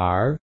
R